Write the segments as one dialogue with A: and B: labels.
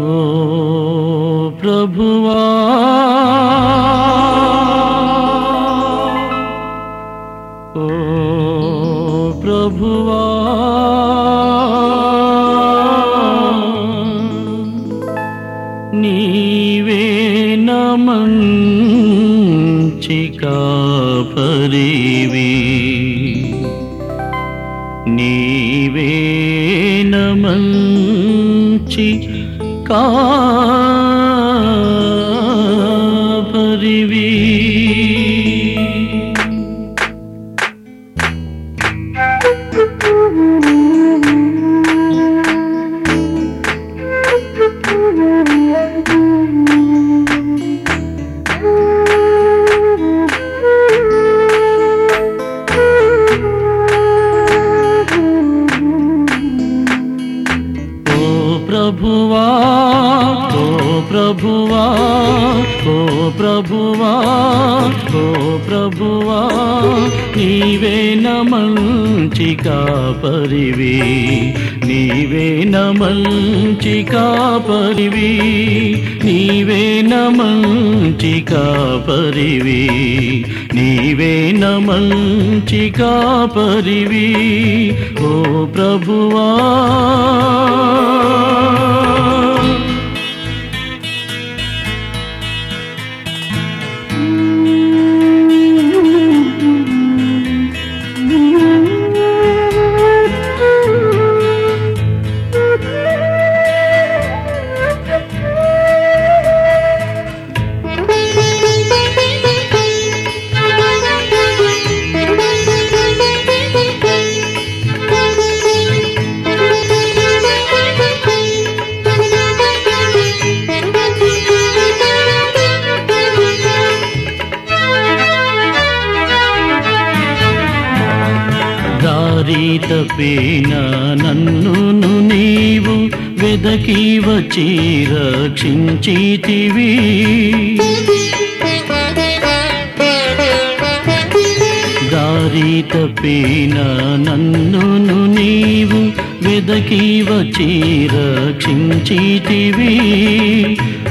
A: ఓ ప్రభువా ఓ ప్రభువా. నీవే నమంచి కాపరివి నీవే నమంచి కాపరివి. ప్రభువా ఓ ప్రభువా నీవే నమంచి కాపరివి నీవే నమంచి కాపరివి నీవే నమంచి కాపరివి నీవే నమంచి కాపరివి ఓ ప్రభువా. తప్పిన నన్నును నీవు వెదకి వచ్చి రక్షించితివి దారి తప్పిన నన్నును నీవు వెదకి వచ్చి రక్షించితివి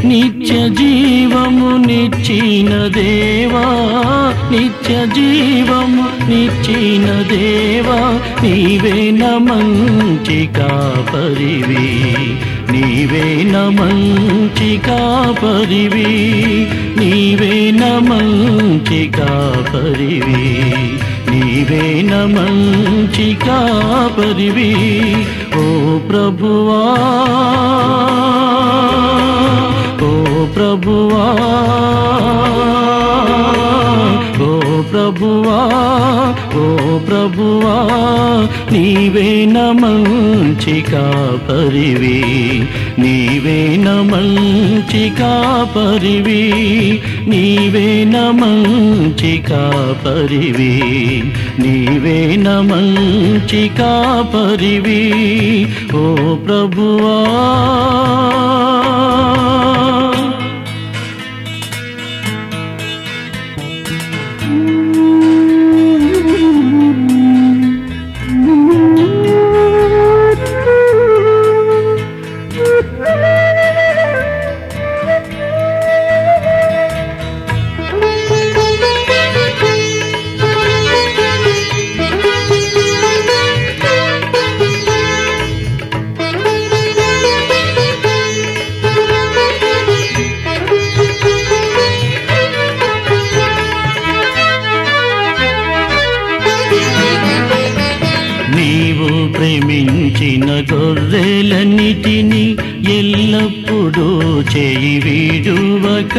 A: నిత్య జీవము నిచ్చిన దేవా నిత్య జీవము నిచ్చిన దేవా నీవే నమంచి కాపరివి నీవే నమంచి కాపరివి నీవే నమంచి కాపరివి నీవే నమంచి కాపరివి ఓ ప్రభువా ఓ ప్రభువా. ప్రభువా ఓ ప్రభువా నీవే నమంచి కాపరివి నీవే నమంచి కాపరివి నీవే నమంచి కాపరివి నీవే నమంచి కాపరివి ఓ ప్రభువా నీవు ప్రేమించిన గొర్రెలన్నిటిని ఎల్లప్పుడూ చేయి వీడువక.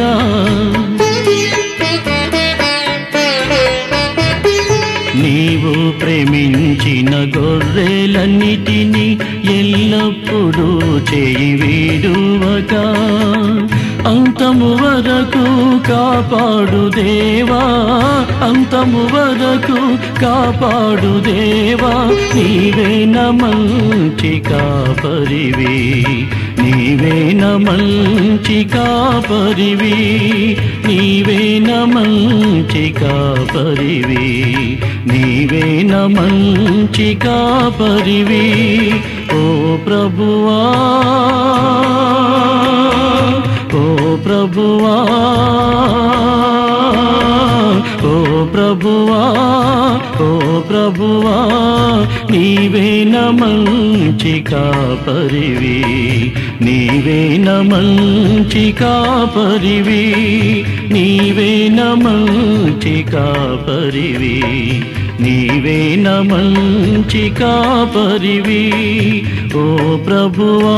A: నీవు ప్రేమించిన గొర్రెలన్నిటిని ఎల్లప్పుడూ చేయి వీడువక. అంతము వరకు కాపాడు దేవా అంతము వరకు కాపాడు దేవా నీవే నమంచి కాపరివి నీవే నమంచి కాపరివి నీవే నమంచి కాపరివి నీవే నమంచి కాపరివి ఓ ప్రభువా. ఓ ప్రభువా ఓ ప్రభువా ఓ ప్రభువా నీవే మంచి కాపరివి నీవే మంచి కాపరివి నీవే మంచి కాపరివి నీవే మంచి కాపరివి ఓ ప్రభువా.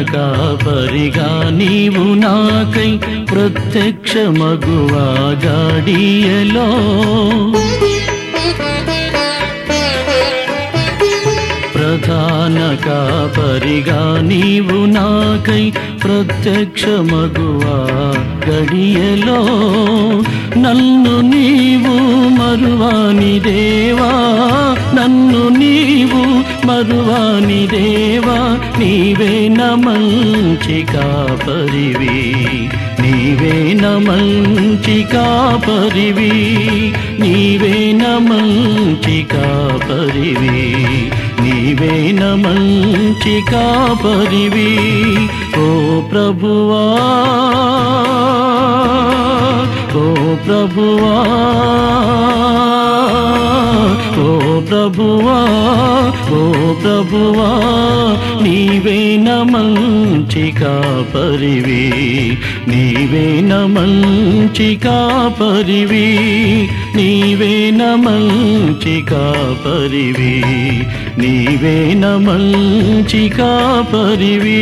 A: ప్రధాన కాపరిగా నీవు నాకై ప్రత్యక్ష మగువా కాపరిగా నీవు నాకై ప్రత్యక్ష మగువా గడియలో. నన్ను నీవు మరువాని దేవా నన్ను నీవు మరువాని దేవా నీవే మంచి కాపరివి నీవే మంచి కాపరివి నీవే మంచి కాపరివి నీవేన మంచి కాపరివి ఓ ప్రభువా. ఓ ప్రభువా. ఓ ప్రభువా. ఓ ప్రభువా. నీవేన మంచి కాపరివి నీవేన మంచి కాపరివి నీవే మంచి కాపరివి నీవే మంచి కాపరివి